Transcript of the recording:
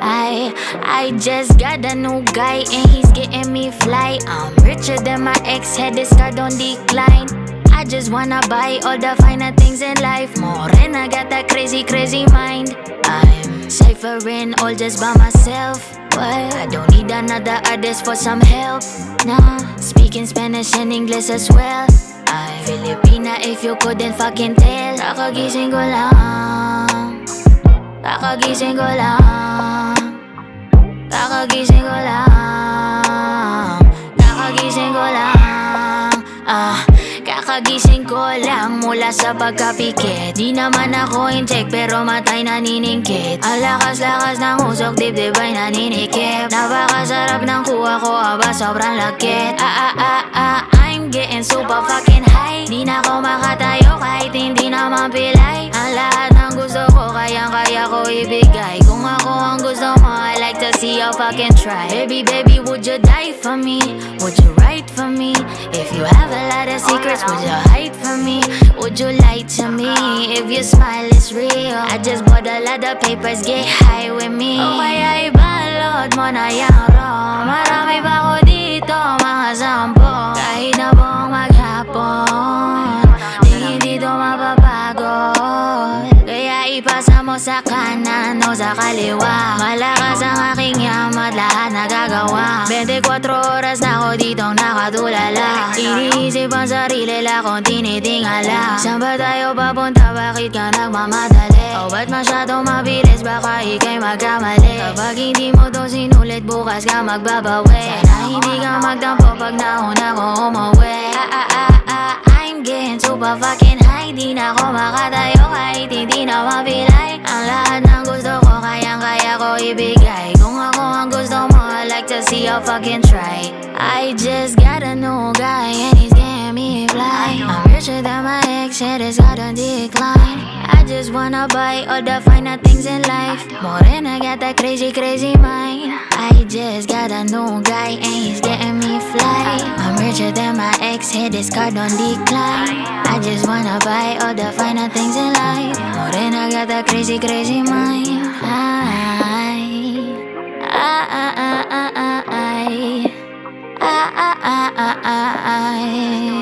I, I just got a new guy and he's getting me fly. I'm richer than my ex, had this card on decline. I just wanna buy all the finer things in life. Morena got that crazy, crazy mind. I'm ciphering all just by myself. But I don't need another artist for some help. Nah, speaking Spanish and English as well. Filipina if you couldn't fucking tell. Kakagising ko lang. Kakagising ko lang. Kakagising ko lang. Kakagising ko lang. Ah, kakagising ko lang mula sa pagkapikit Di naman ako incheck pero matay naniningkit Ang lakas-lakas ng usok dibdib ay naninikip Napakasarap ng kuha ko aba sobrang lakit Ah ah ah ah I'm getting super fucking Di na ako makatayo kahit hindi naman pilay Ang lahat ng gusto ko kayang kaya ko ibigay Kung ako ang gusto mo I like to see you fucking try Baby baby would you die for me? Would you write for me? If you have a lot of secrets would you hide from me? Would you lie to me? If your smile is real I just bought a lot of papers get high with me O kaya ibalot mo na yung raw sa kanan o sa kaliwa. Malakas ang aking yamat, lahat nagagawa. 24 oras na ako ditong nakatulala. Iniisip ang sarili la kung tinitingala. Saan ba tayo papunta, bakit ka nagmamadali? O ba't masyadong mabilis, baka ikay magkamali. Kapag hindi mo to sinulit, bukas ka magbabawi. Sana hindi ka magtampo pag nauna ko umuwi. Ah, ah, ah, I'm getting super fucking high. Di na ako makatayo kahit see fucking try I just got a new guy and he's getting me fly. I'm richer than my ex and it's got a decline. I just wanna buy all the finer things in life. More than I got that crazy crazy mind. I just got a new guy and he's getting me fly. I'm richer than my ex, hit his card on decline. I just wanna buy all the finer things in life. More than I got that crazy crazy mind. Ah. I, I, I, I.